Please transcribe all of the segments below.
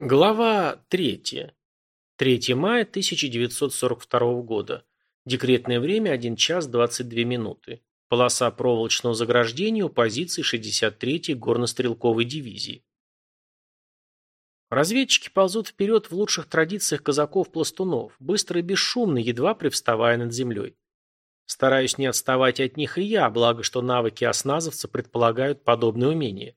Глава 3. 3 мая 1942 года. Декретное время 1 час 22 минуты. Полоса проволочного заграждения у позиции 63-й горнострелковой дивизии. Разведчики ползут вперед в лучших традициях казаков-пластунов, быстро и бесшумно, едва привставая над землей. Стараюсь не отставать от них и я, благо что навыки осназовца предполагают подобные умения.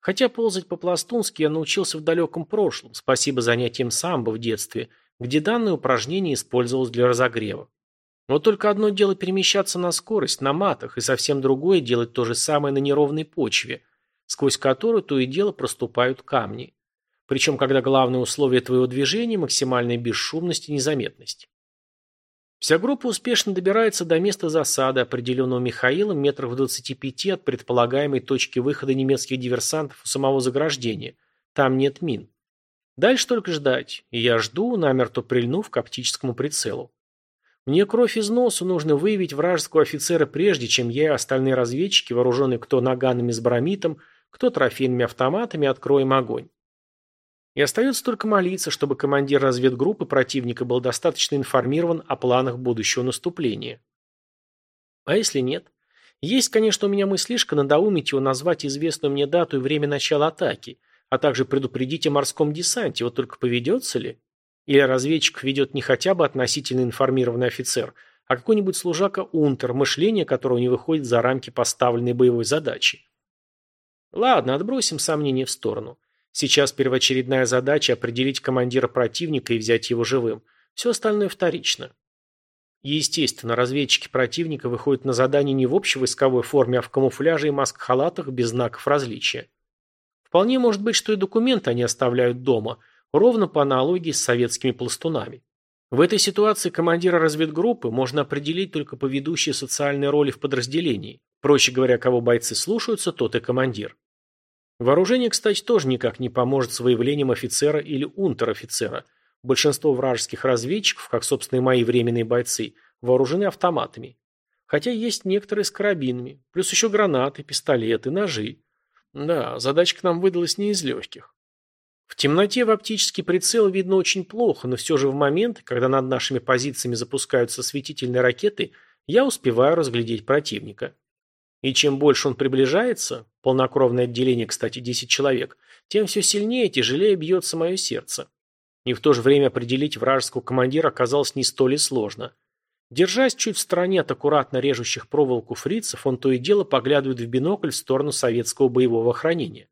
Хотя ползать по-пластунски я научился в далеком прошлом, спасибо занятиям самбо в детстве, где данное упражнение использовалось для разогрева. Но только одно дело перемещаться на скорость, на матах, и совсем другое делать то же самое на неровной почве, сквозь которую то и дело проступают камни. Причем, когда главное условие твоего движения – максимальная бесшумность и незаметность. Вся группа успешно добирается до места засады, определенного Михаилом метров в 25 от предполагаемой точки выхода немецких диверсантов у самого заграждения. Там нет мин. Дальше только ждать. И я жду, намертво прильнув к оптическому прицелу. Мне кровь из носу нужно выявить вражеского офицера прежде, чем я и остальные разведчики, вооруженные кто наганами с баромитом, кто трофейными автоматами, откроем огонь. И остается только молиться, чтобы командир разведгруппы противника был достаточно информирован о планах будущего наступления. А если нет? Есть, конечно, у меня мыслишка надоумить его назвать известную мне дату и время начала атаки, а также предупредить о морском десанте, вот только поведется ли? Или разведчик ведет не хотя бы относительно информированный офицер, а какой-нибудь служака-унтер, мышление которого не выходит за рамки поставленной боевой задачи. Ладно, отбросим сомнения в сторону. Сейчас первоочередная задача – определить командира противника и взять его живым. Все остальное вторично. Естественно, разведчики противника выходят на задание не в общевойсковой форме, а в камуфляже и маск-халатах без знаков различия. Вполне может быть, что и документы они оставляют дома, ровно по аналогии с советскими пластунами. В этой ситуации командира разведгруппы можно определить только по ведущей социальной роли в подразделении. Проще говоря, кого бойцы слушаются, тот и командир. Вооружение, кстати, тоже никак не поможет с выявлением офицера или унтер-офицера. Большинство вражеских разведчиков, как, собственно, и мои временные бойцы, вооружены автоматами. Хотя есть некоторые с карабинами, плюс еще гранаты, пистолеты, ножи. Да, задачка нам выдалась не из легких. В темноте в оптический прицел видно очень плохо, но все же в момент, когда над нашими позициями запускаются светительные ракеты, я успеваю разглядеть противника. И чем больше он приближается, полнокровное отделение, кстати, 10 человек, тем все сильнее и тяжелее бьется мое сердце. И в то же время определить вражеского командира оказалось не столь и сложно. Держась чуть в стороне от аккуратно режущих проволоку фрицев, он то и дело поглядывает в бинокль в сторону советского боевого охранения.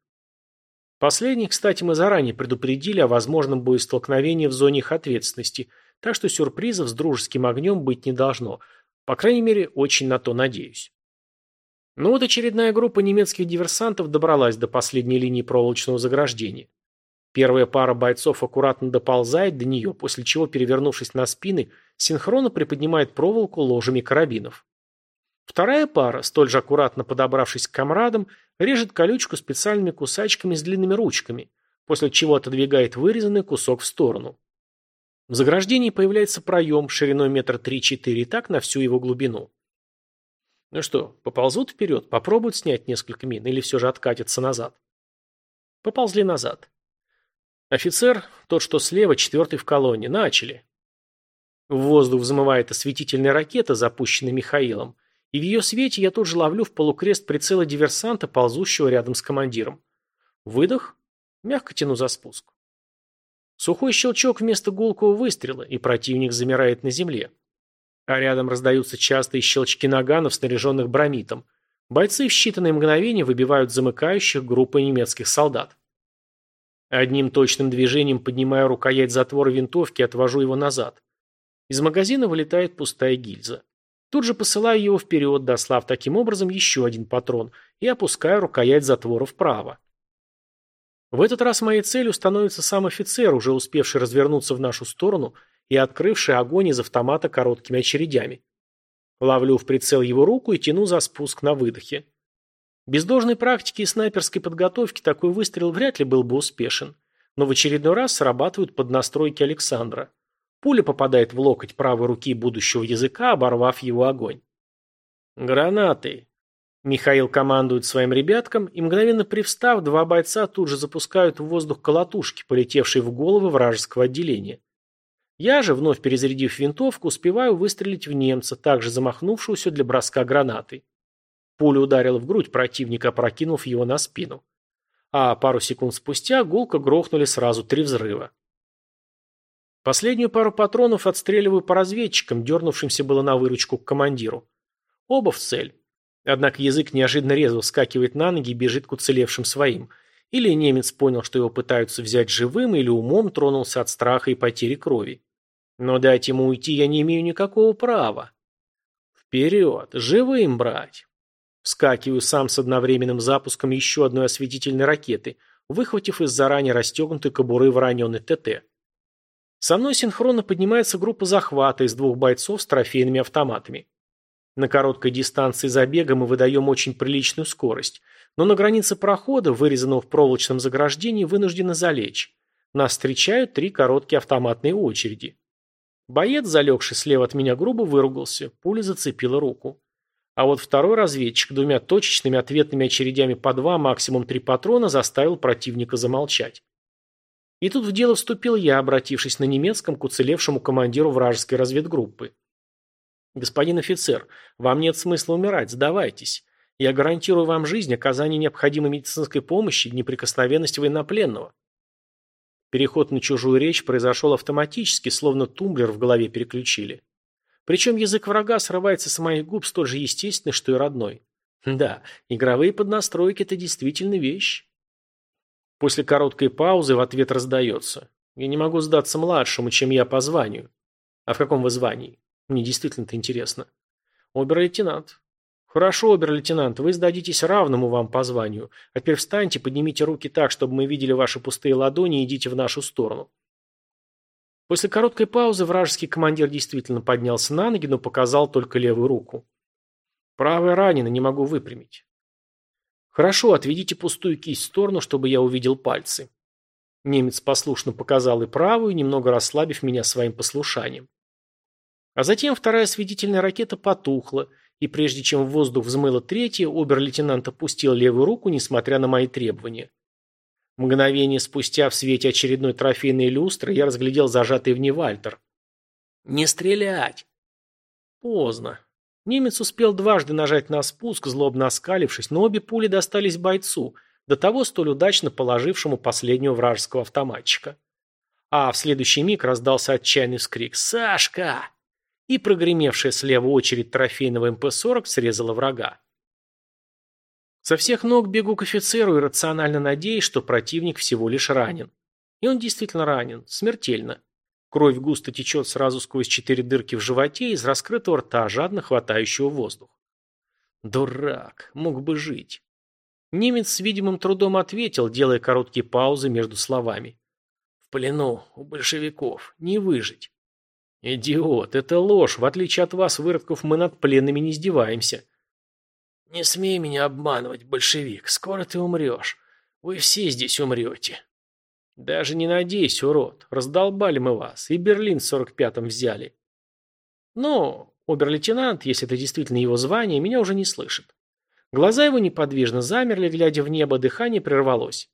Последних, кстати, мы заранее предупредили о возможном боестолкновении в зоне их ответственности, так что сюрпризов с дружеским огнем быть не должно. По крайней мере, очень на то надеюсь. Но вот очередная группа немецких диверсантов добралась до последней линии проволочного заграждения. Первая пара бойцов аккуратно доползает до нее, после чего, перевернувшись на спины, синхронно приподнимает проволоку ложами карабинов. Вторая пара, столь же аккуратно подобравшись к комрадам, режет колючку специальными кусачками с длинными ручками, после чего отодвигает вырезанный кусок в сторону. В заграждении появляется проем шириной метр три-четыре, так на всю его глубину. Ну что, поползут вперед, попробуют снять несколько мин или все же откатятся назад? Поползли назад. Офицер, тот, что слева, четвертый в колонне, начали. В воздух взмывает осветительная ракета, запущенная Михаилом, и в ее свете я тут же ловлю в полукрест прицела диверсанта, ползущего рядом с командиром. Выдох, мягко тяну за спуск. Сухой щелчок вместо гулкого выстрела, и противник замирает на земле. А рядом раздаются частые щелчки наганов, снаряженных бромитом. Бойцы в считанные мгновения выбивают замыкающих группы немецких солдат. Одним точным движением поднимаю рукоять затвора винтовки и отвожу его назад. Из магазина вылетает пустая гильза. Тут же посылаю его вперед, дослав таким образом еще один патрон, и опускаю рукоять затвора вправо. В этот раз моей целью становится сам офицер, уже успевший развернуться в нашу сторону и открывший огонь из автомата короткими очередями. Ловлю в прицел его руку и тяну за спуск на выдохе. Без должной практики и снайперской подготовки такой выстрел вряд ли был бы успешен, но в очередной раз срабатывают поднастройки Александра. Пуля попадает в локоть правой руки будущего языка, оборвав его огонь. «Гранаты!» Михаил командует своим ребяткам, и мгновенно привстав, два бойца тут же запускают в воздух колотушки, полетевшие в головы вражеского отделения. Я же, вновь перезарядив винтовку, успеваю выстрелить в немца, также замахнувшегося для броска гранатой. Пуля ударила в грудь противника, опрокинув его на спину. А пару секунд спустя гулко грохнули сразу три взрыва. Последнюю пару патронов отстреливаю по разведчикам, дернувшимся было на выручку к командиру. Оба в цель. Однако язык неожиданно резво вскакивает на ноги и бежит к уцелевшим своим. Или немец понял, что его пытаются взять живым, или умом тронулся от страха и потери крови. Но дать ему уйти я не имею никакого права. Вперед, живым брать. Вскакиваю сам с одновременным запуском еще одной осветительной ракеты, выхватив из заранее расстегнутой кобуры вороненый ТТ. Со мной синхронно поднимается группа захвата из двух бойцов с трофейными автоматами. На короткой дистанции забега мы выдаем очень приличную скорость, но на границе прохода, вырезанного в проволочном заграждении, вынуждены залечь. Нас встречают три короткие автоматные очереди. Боец, залегший слева от меня грубо, выругался, пуля зацепила руку. А вот второй разведчик двумя точечными ответными очередями по два, максимум три патрона, заставил противника замолчать. И тут в дело вступил я, обратившись на немецком к уцелевшему командиру вражеской разведгруппы. «Господин офицер, вам нет смысла умирать, сдавайтесь. Я гарантирую вам жизнь, оказание необходимой медицинской помощи неприкосновенность военнопленного». Переход на чужую речь произошел автоматически, словно тумблер в голове переключили. Причем язык врага срывается с моих губ столь же естественно, что и родной. Да, игровые поднастройки – это действительно вещь. После короткой паузы в ответ раздается. Я не могу сдаться младшему, чем я по званию. А в каком вы звании? Мне действительно это интересно. Обер-лейтенант. Хорошо, обер-лейтенант, вы сдадитесь равному вам по званию. А теперь встаньте, поднимите руки так, чтобы мы видели ваши пустые ладони и идите в нашу сторону. После короткой паузы вражеский командир действительно поднялся на ноги, но показал только левую руку. Правая ранена, не могу выпрямить. Хорошо, отведите пустую кисть в сторону, чтобы я увидел пальцы. Немец послушно показал и правую, немного расслабив меня своим послушанием. А затем вторая осветительная ракета потухла, и прежде чем в воздух взмыла третья, обер-лейтенант опустил левую руку, несмотря на мои требования. Мгновение спустя в свете очередной трофейной люстры я разглядел зажатый в ней Вальтер. «Не стрелять!» Поздно. Немец успел дважды нажать на спуск, злобно оскалившись, но обе пули достались бойцу, до того столь удачно положившему последнего вражеского автоматчика. А в следующий миг раздался отчаянный вскрик «Сашка!» И прогремевшая слева очередь трофейного МП-40 срезала врага. Со всех ног бегу к офицеру и рационально надеюсь, что противник всего лишь ранен. И он действительно ранен, смертельно. Кровь густо течет сразу сквозь четыре дырки в животе из раскрытого рта, жадно хватающего воздух. Дурак, мог бы жить. Немец с видимым трудом ответил, делая короткие паузы между словами. В плену у большевиков не выжить. «Идиот, это ложь. В отличие от вас, выродков, мы над пленными не издеваемся». «Не смей меня обманывать, большевик. Скоро ты умрешь. Вы все здесь умрете». «Даже не надейся, урод. Раздолбали мы вас. И Берлин в сорок пятом взяли». «Ну, обер-лейтенант, если это действительно его звание, меня уже не слышит». Глаза его неподвижно замерли, глядя в небо, дыхание прервалось.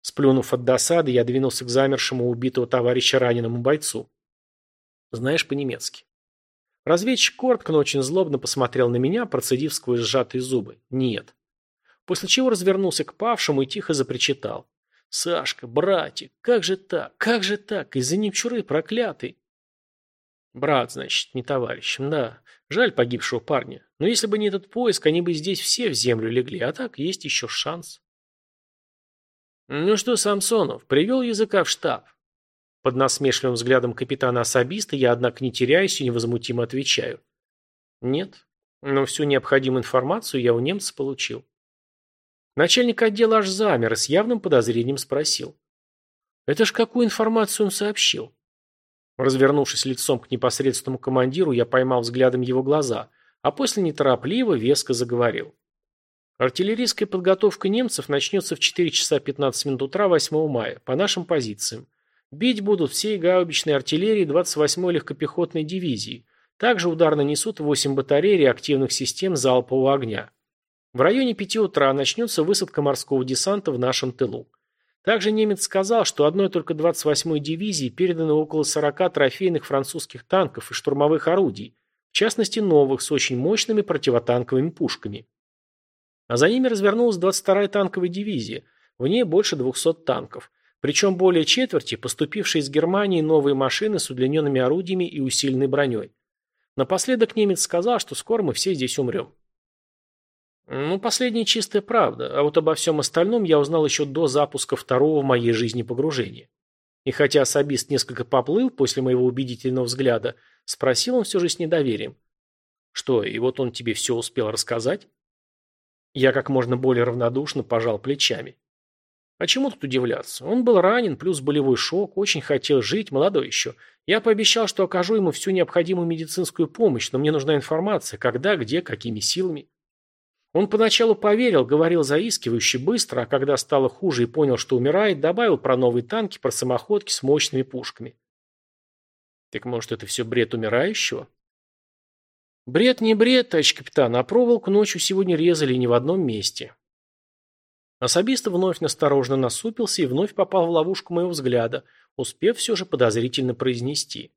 Сплюнув от досады, я двинулся к замершему убитого товарища раненому бойцу. Знаешь по-немецки. Разведчик коротко, но очень злобно посмотрел на меня, процедив сквозь сжатые зубы. Нет. После чего развернулся к павшему и тихо запричитал. «Сашка, братик, как же так? Как же так? Из-за немчуры проклятый!» «Брат, значит, не товарищ. Да, жаль погибшего парня. Но если бы не этот поиск, они бы здесь все в землю легли, а так есть еще шанс». «Ну что, Самсонов, привел языка в штаб?» Под насмешливым взглядом капитана-особиста я, однако, не теряюсь и невозмутимо отвечаю. Нет, но всю необходимую информацию я у немца получил. Начальник отдела аж замер и с явным подозрением спросил. Это ж какую информацию он сообщил? Развернувшись лицом к непосредственному командиру, я поймал взглядом его глаза, а после неторопливо, веско заговорил. Артиллерийская подготовка немцев начнется в 4 часа 15 минут утра 8 мая, по нашим позициям. Бить будут всей гаубичной артиллерии 28-й легкопехотной дивизии. Также удар нанесут 8 батарей реактивных систем залпового огня. В районе пяти утра начнется высадка морского десанта в нашем тылу. Также немец сказал, что одной только 28-й дивизии передано около 40 трофейных французских танков и штурмовых орудий, в частности новых, с очень мощными противотанковыми пушками. А за ними развернулась 22-я танковая дивизия, в ней больше 200 танков, причем более четверти поступившие из Германии новые машины с удлиненными орудиями и усиленной броней. Напоследок немец сказал, что скоро мы все здесь умрем. Ну, последняя чистая правда, а вот обо всем остальном я узнал еще до запуска второго в моей жизни погружения. И хотя особист несколько поплыл после моего убедительного взгляда, спросил он все же с недоверием. Что, и вот он тебе все успел рассказать? Я как можно более равнодушно пожал плечами. А чему тут удивляться? Он был ранен, плюс болевой шок, очень хотел жить, молодой еще. Я пообещал, что окажу ему всю необходимую медицинскую помощь, но мне нужна информация, когда, где, какими силами. Он поначалу поверил, говорил заискивающе быстро, а когда стало хуже и понял, что умирает, добавил про новые танки, про самоходки с мощными пушками. Так может, это все бред умирающего? Бред не бред, товарищ капитан, а проволоку ночью сегодня резали не в одном месте. Особист вновь насторожно насупился и вновь попал в ловушку моего взгляда, успев все же подозрительно произнести.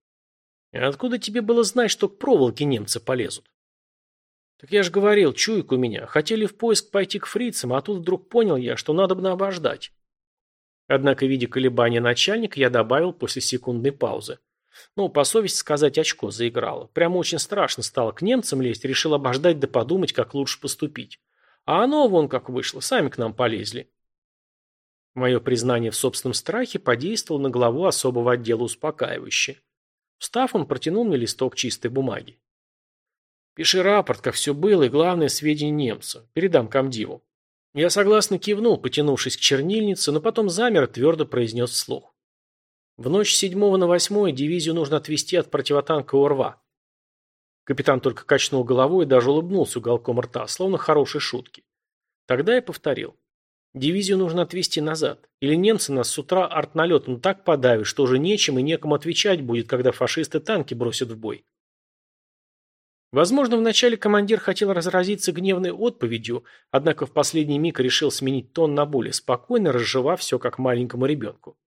«Откуда тебе было знать, что к проволоке немцы полезут?» «Так я же говорил, чуйка у меня. Хотели в поиск пойти к фрицам, а тут вдруг понял я, что надо бы обождать». Однако, видя колебания начальника, я добавил после секундной паузы. Ну, по совести сказать, очко заиграло. Прямо очень страшно стало к немцам лезть, решил обождать да подумать, как лучше поступить. А оно вон как вышло, сами к нам полезли. Мое признание в собственном страхе подействовало на главу особого отдела успокаивающе. Встав, он протянул мне листок чистой бумаги. «Пиши рапорт, как все было, и главное сведения немца. Передам комдиву». Я согласно кивнул, потянувшись к чернильнице, но потом замер твердо произнес вслух. В ночь с 7 на 8 дивизию нужно отвести от противотанкового рва. Капитан только качнул головой и даже улыбнулся уголком рта, словно хорошей шутки. Тогда я повторил. Дивизию нужно отвести назад. Или немцы нас с утра артналетом так подавят, что уже нечем и некому отвечать будет, когда фашисты танки бросят в бой. Возможно, вначале командир хотел разразиться гневной отповедью, однако в последний миг решил сменить тон на более спокойно, разжевав все как маленькому ребенку.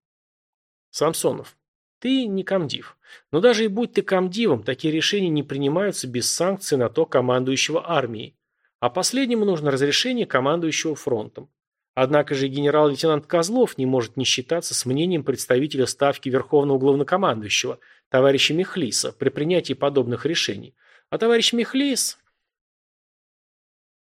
Самсонов, ты не комдив. Но даже и будь ты комдивом, такие решения не принимаются без санкций на то командующего армией. А последнему нужно разрешение командующего фронтом. Однако же генерал-лейтенант Козлов не может не считаться с мнением представителя Ставки Верховного Главнокомандующего, товарища Мехлиса, при принятии подобных решений. А товарищ Мехлис...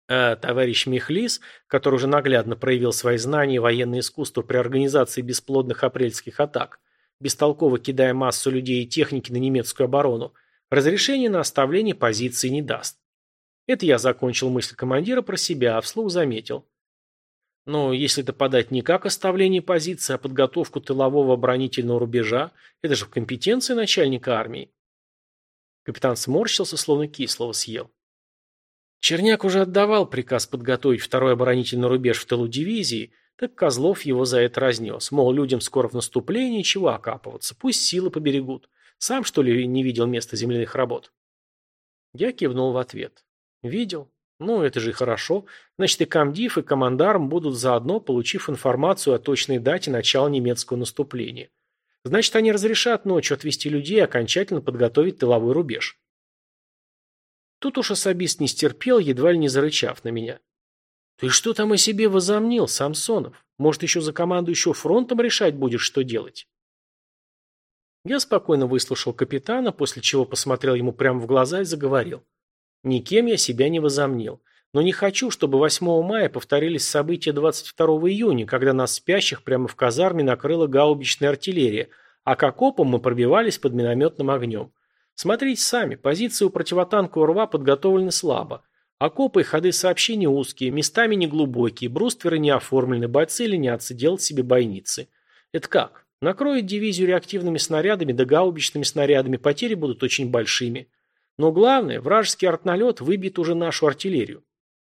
А товарищ Мехлис, который уже наглядно проявил свои знания и военное искусство при организации бесплодных апрельских атак, бестолково кидая массу людей и техники на немецкую оборону, разрешения на оставление позиции не даст. Это я закончил мысль командира про себя, а вслух заметил. Но если это подать не как оставление позиции, а подготовку тылового оборонительного рубежа, это же в компетенции начальника армии. Капитан сморщился, словно кислого съел. Черняк уже отдавал приказ подготовить второй оборонительный рубеж в тылу дивизии – так Козлов его за это разнес. Мол, людям скоро в наступлении, чего окапываться, пусть силы поберегут. Сам, что ли, не видел места земляных работ? Я кивнул в ответ. Видел. Ну, это же и хорошо. Значит, и комдив, и командарм будут заодно, получив информацию о точной дате начала немецкого наступления. Значит, они разрешат ночью отвести людей и окончательно подготовить тыловой рубеж. Тут уж особист не стерпел, едва ли не зарычав на меня. «Ты что там о себе возомнил, Самсонов? Может, еще за командующего фронтом решать будешь, что делать?» Я спокойно выслушал капитана, после чего посмотрел ему прямо в глаза и заговорил. «Никем я себя не возомнил. Но не хочу, чтобы 8 мая повторились события 22 июня, когда нас спящих прямо в казарме накрыла гаубичная артиллерия, а к окопам мы пробивались под минометным огнем. Смотрите сами, позиции у противотанкового рва подготовлены слабо. Окопы и ходы сообщений узкие, местами неглубокие, брустверы не оформлены, бойцы ленятся делать себе бойницы. Это как? Накроют дивизию реактивными снарядами да гаубичными снарядами, потери будут очень большими. Но главное, вражеский артналет выбьет уже нашу артиллерию.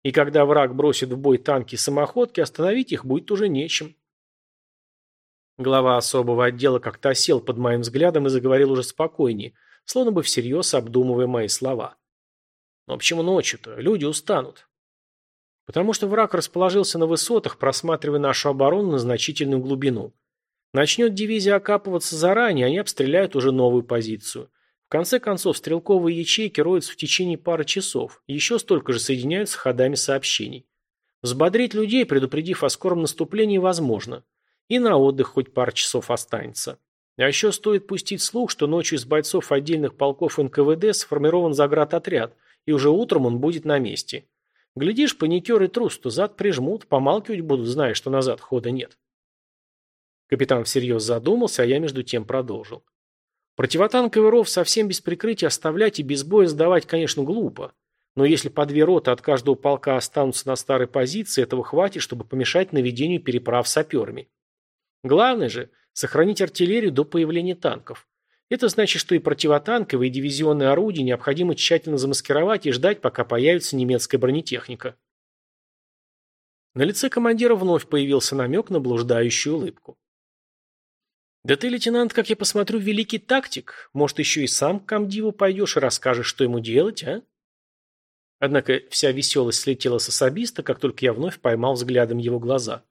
И когда враг бросит в бой танки и самоходки, остановить их будет уже нечем. Глава особого отдела как-то осел под моим взглядом и заговорил уже спокойнее, словно бы всерьез обдумывая мои слова. Но почему ночью-то? Люди устанут. Потому что враг расположился на высотах, просматривая нашу оборону на значительную глубину. Начнет дивизия окапываться заранее, они обстреляют уже новую позицию. В конце концов, стрелковые ячейки роются в течение пары часов, еще столько же соединяются ходами сообщений. Взбодрить людей, предупредив о скором наступлении, возможно. И на отдых хоть пару часов останется. А еще стоит пустить слух, что ночью из бойцов отдельных полков НКВД сформирован заградотряд, и уже утром он будет на месте. Глядишь, паникер и трус, то зад прижмут, помалкивать будут, зная, что назад хода нет. Капитан всерьез задумался, а я между тем продолжил. Противотанковый ров совсем без прикрытия оставлять и без боя сдавать, конечно, глупо. Но если по две роты от каждого полка останутся на старой позиции, этого хватит, чтобы помешать наведению переправ саперами. Главное же – сохранить артиллерию до появления танков. Это значит, что и противотанковые, и дивизионные орудия необходимо тщательно замаскировать и ждать, пока появится немецкая бронетехника. На лице командира вновь появился намек на блуждающую улыбку. «Да ты, лейтенант, как я посмотрю, великий тактик. Может, еще и сам к комдиву пойдешь и расскажешь, что ему делать, а?» Однако вся веселость слетела с особиста, как только я вновь поймал взглядом его глаза.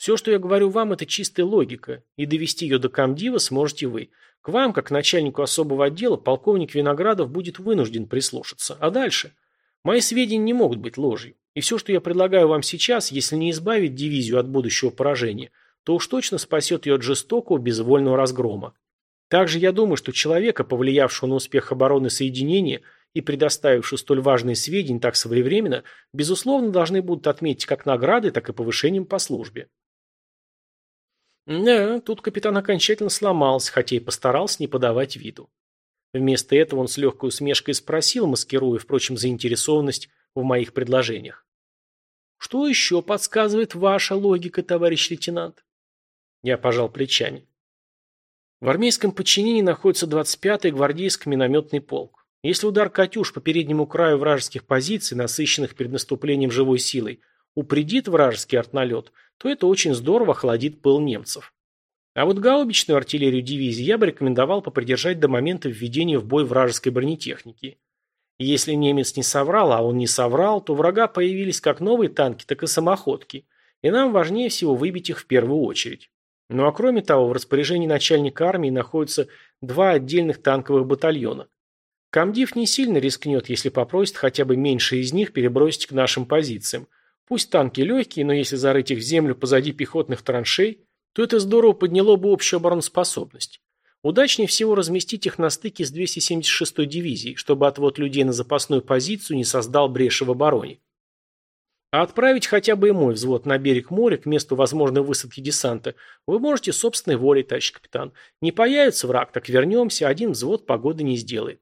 «Все, что я говорю вам, это чистая логика, и довести ее до комдива сможете вы. К вам, как начальнику особого отдела, полковник Виноградов будет вынужден прислушаться. А дальше? Мои сведения не могут быть ложью. И все, что я предлагаю вам сейчас, если не избавить дивизию от будущего поражения, то уж точно спасет ее от жестокого, безвольного разгрома. Также я думаю, что человека, повлиявшего на успех обороны соединения и предоставившего столь важные сведения так своевременно, безусловно, должны будут отметить как награды, так и повышением по службе. Да, тут капитан окончательно сломался, хотя и постарался не подавать виду. Вместо этого он с легкой усмешкой спросил, маскируя, впрочем, заинтересованность в моих предложениях. «Что еще подсказывает ваша логика, товарищ лейтенант?» Я пожал плечами. В армейском подчинении находится 25-й гвардейский минометный полк. Если удар «Катюш» по переднему краю вражеских позиций, насыщенных перед наступлением живой силой, упредит вражеский артналет, то это очень здорово охладит пыл немцев. А вот гаубичную артиллерию дивизии я бы рекомендовал попридержать до момента введения в бой вражеской бронетехники. если немец не соврал, а он не соврал, то врага появились как новые танки, так и самоходки, и нам важнее всего выбить их в первую очередь. Ну а кроме того, в распоряжении начальника армии находятся два отдельных танковых батальона. Комдив не сильно рискнет, если попросит хотя бы меньше из них перебросить к нашим позициям. Пусть танки легкие, но если зарыть их в землю позади пехотных траншей, то это здорово подняло бы общую обороноспособность. Удачнее всего разместить их на стыке с 276-й дивизией, чтобы отвод людей на запасную позицию не создал бреши в обороне. А отправить хотя бы и мой взвод на берег моря к месту возможной высадки десанта вы можете собственной волей, товарищ капитан. Не появится враг, так вернемся, один взвод погоды не сделает.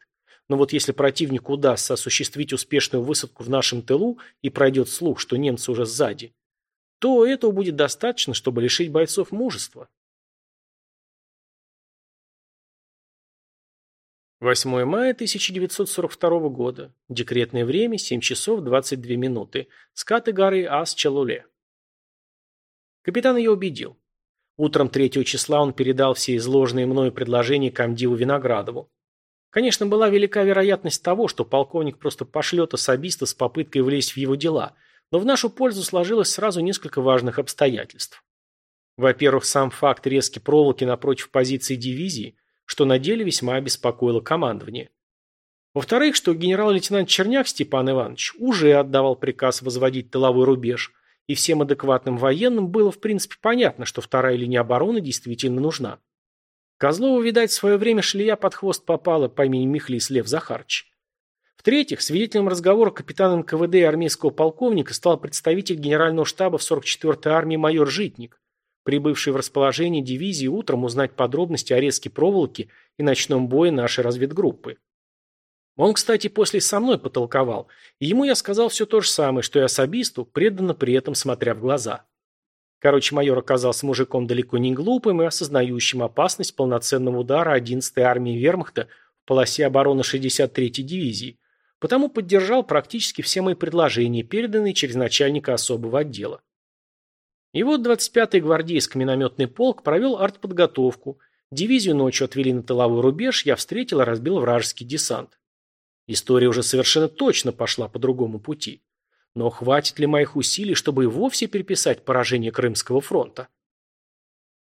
Но вот если противнику удастся осуществить успешную высадку в нашем тылу и пройдет слух, что немцы уже сзади, то этого будет достаточно, чтобы лишить бойцов мужества. 8 мая 1942 года. Декретное время 7 часов 22 минуты. Скаты горы Ас-Чалуле. Капитан ее убедил. Утром 3 числа он передал все изложенные мною предложения комдиву Виноградову. Конечно, была велика вероятность того, что полковник просто пошлет особиста с попыткой влезть в его дела, но в нашу пользу сложилось сразу несколько важных обстоятельств. Во-первых, сам факт резки проволоки напротив позиции дивизии – что на деле весьма обеспокоило командование. Во-вторых, что генерал-лейтенант Черняк Степан Иванович уже отдавал приказ возводить тыловой рубеж, и всем адекватным военным было в принципе понятно, что вторая линия обороны действительно нужна. Козлову, видать, в свое время шлея под хвост попала по имени Михлис Лев Захарыч. В-третьих, свидетелем разговора капитана НКВД и армейского полковника стал представитель генерального штаба в 44-й армии майор Житник, прибывший в расположение дивизии утром узнать подробности о резке проволоки и ночном бое нашей разведгруппы. Он, кстати, после со мной потолковал, и ему я сказал все то же самое, что и особисту, преданно при этом смотря в глаза. Короче, майор оказался мужиком далеко не глупым и осознающим опасность полноценного удара 11-й армии вермахта в полосе обороны 63-й дивизии, потому поддержал практически все мои предложения, переданные через начальника особого отдела. И вот 25-й гвардейский минометный полк провел артподготовку. Дивизию ночью отвели на тыловой рубеж, я встретил и разбил вражеский десант. История уже совершенно точно пошла по другому пути. Но хватит ли моих усилий, чтобы и вовсе переписать поражение Крымского фронта?